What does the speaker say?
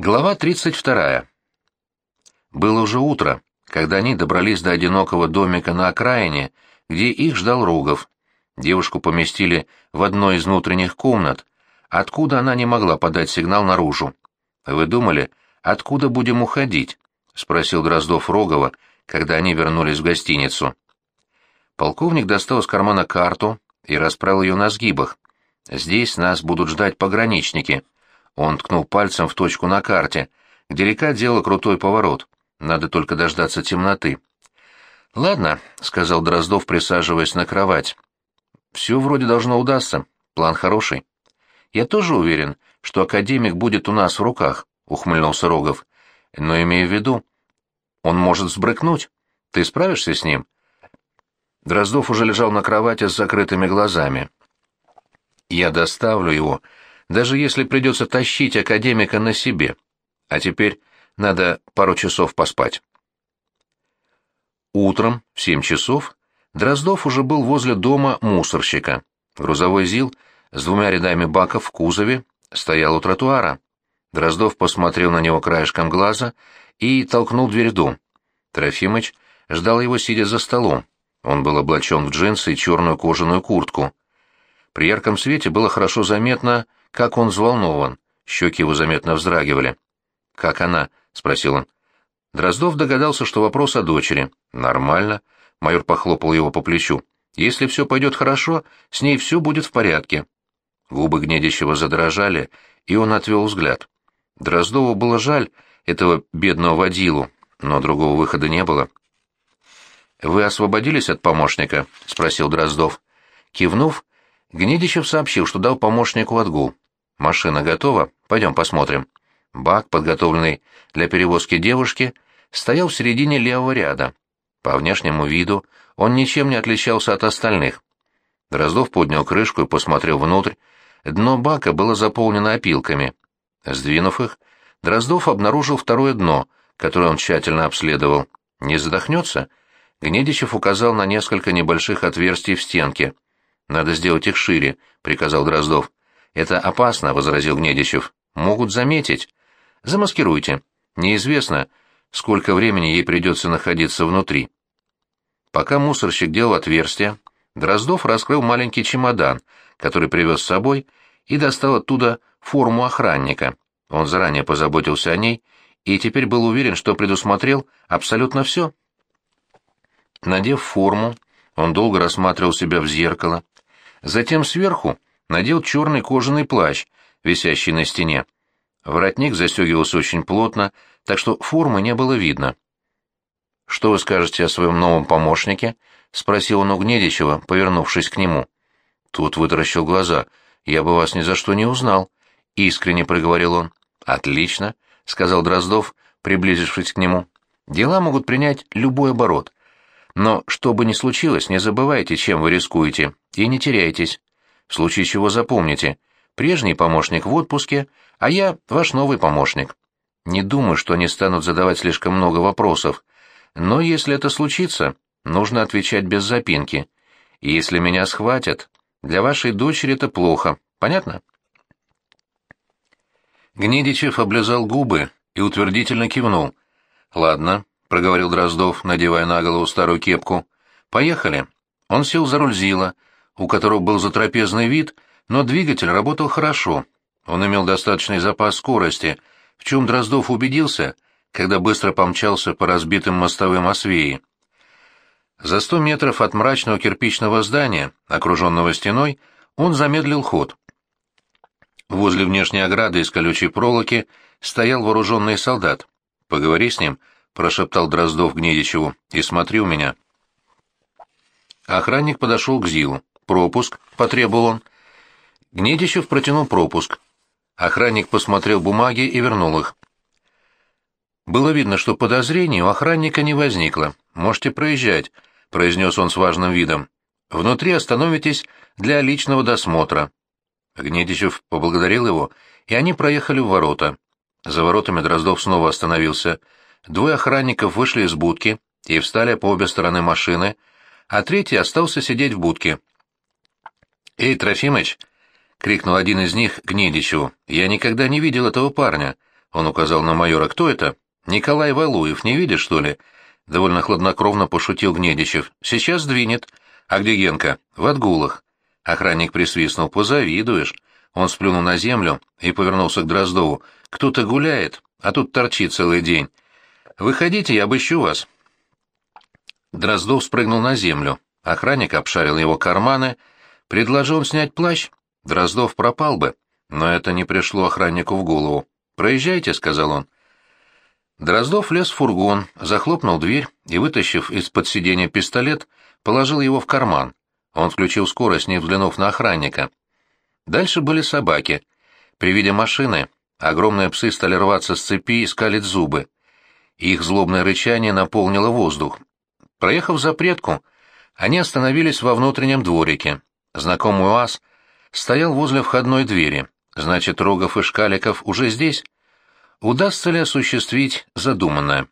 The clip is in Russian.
Глава 32. Было уже утро, когда они добрались до одинокого домика на окраине, где их ждал Рогов. Девушку поместили в одной из внутренних комнат, откуда она не могла подать сигнал наружу. «Вы думали, откуда будем уходить?» — спросил Дроздов Рогова, когда они вернулись в гостиницу. Полковник достал из кармана карту и расправил ее на сгибах. «Здесь нас будут ждать пограничники», он ткнул пальцем в точку на карте, где река делала крутой поворот. Надо только дождаться темноты. «Ладно», — сказал Дроздов, присаживаясь на кровать. «Все вроде должно удастся. План хороший». «Я тоже уверен, что академик будет у нас в руках», — ухмыльнулся Рогов. «Но имею в виду, он может сбрыкнуть. Ты справишься с ним?» Дроздов уже лежал на кровати с закрытыми глазами. «Я доставлю его даже если придется тащить академика на себе. А теперь надо пару часов поспать. Утром, в семь часов, Дроздов уже был возле дома мусорщика. Грузовой ЗИЛ с двумя рядами баков в кузове стоял у тротуара. Дроздов посмотрел на него краешком глаза и толкнул дверь в дом. Трофимыч ждал его, сидя за столом. Он был облачен в джинсы и черную кожаную куртку. При ярком свете было хорошо заметно, как он взволнован, щеки его заметно вздрагивали. «Как она?» — спросил он. Дроздов догадался, что вопрос о дочери. «Нормально», — майор похлопал его по плечу. «Если все пойдет хорошо, с ней все будет в порядке». Губы Гнедищева задрожали, и он отвел взгляд. Дроздову было жаль этого бедного водилу, но другого выхода не было. «Вы освободились от помощника?» — спросил Дроздов. Кивнув, Гнедичев сообщил, что дал помощнику отгул. «Машина готова? Пойдем посмотрим». Бак, подготовленный для перевозки девушки, стоял в середине левого ряда. По внешнему виду он ничем не отличался от остальных. Дроздов поднял крышку и посмотрел внутрь. Дно бака было заполнено опилками. Сдвинув их, Дроздов обнаружил второе дно, которое он тщательно обследовал. «Не задохнется?» Гнедичев указал на несколько небольших отверстий в стенке — «Надо сделать их шире», — приказал Дроздов. «Это опасно», — возразил Гнедичев. «Могут заметить». «Замаскируйте. Неизвестно, сколько времени ей придется находиться внутри». Пока мусорщик делал отверстие, Дроздов раскрыл маленький чемодан, который привез с собой, и достал оттуда форму охранника. Он заранее позаботился о ней и теперь был уверен, что предусмотрел абсолютно все. Надев форму, он долго рассматривал себя в зеркало, Затем сверху надел черный кожаный плащ, висящий на стене. Воротник застегивался очень плотно, так что формы не было видно. «Что вы скажете о своем новом помощнике?» — спросил он у Гнедичева, повернувшись к нему. Тут вытаращил глаза. «Я бы вас ни за что не узнал», — искренне проговорил он. «Отлично», — сказал Дроздов, приблизившись к нему. «Дела могут принять любой оборот. Но что бы ни случилось, не забывайте, чем вы рискуете, и не теряйтесь. В случае чего запомните, прежний помощник в отпуске, а я ваш новый помощник. Не думаю, что они станут задавать слишком много вопросов, но если это случится, нужно отвечать без запинки. И если меня схватят, для вашей дочери это плохо, понятно? Гнедичев облизал губы и утвердительно кивнул. «Ладно, — проговорил Дроздов, надевая на голову старую кепку. «Поехали». Он сел за руль Зила, у которого был затрапезный вид, но двигатель работал хорошо. Он имел достаточный запас скорости, в чем Дроздов убедился, когда быстро помчался по разбитым мостовым освеи. За сто метров от мрачного кирпичного здания, окруженного стеной, он замедлил ход. Возле внешней ограды из колючей проволоки стоял вооруженный солдат. «Поговори с ним», прошептал Дроздов Гнедичеву, — «и смотри у меня». Охранник подошел к Зилу. «Пропуск», — потребовал он. Гнедичев протянул пропуск. Охранник посмотрел бумаги и вернул их. Было видно, что подозрений у охранника не возникло. «Можете проезжать», — произнес он с важным видом. «Внутри остановитесь для личного досмотра». Гнедичев поблагодарил его, и они проехали в ворота. За воротами Дроздов снова остановился — Двое охранников вышли из будки и встали по обе стороны машины, а третий остался сидеть в будке. «Эй, Трофимыч!» — крикнул один из них Гнедичеву. «Я никогда не видел этого парня. Он указал на майора. «Кто это? Николай Валуев, не видишь, что ли?» Довольно хладнокровно пошутил Гнедичев. «Сейчас двинет. А где Генка?» «В отгулах». Охранник присвистнул. «Позавидуешь». Он сплюнул на землю и повернулся к Дроздову. «Кто-то гуляет, а тут торчит целый день. Выходите, я обыщу вас». Дроздов спрыгнул на землю. Охранник обшарил его карманы. Предложил снять плащ. Дроздов пропал бы. Но это не пришло охраннику в голову. «Проезжайте», — сказал он. Дроздов влез в фургон, захлопнул дверь и, вытащив из-под сиденья пистолет, положил его в карман. Он включил скорость, не взглянув на охранника. Дальше были собаки. При виде машины огромные псы стали рваться с цепи и скалить зубы. Их злобное рычание наполнило воздух. Проехав запретку, они остановились во внутреннем дворике. Знакомый УАЗ стоял возле входной двери. Значит, Рогов и Шкаликов уже здесь? удастся ли осуществить задуманное.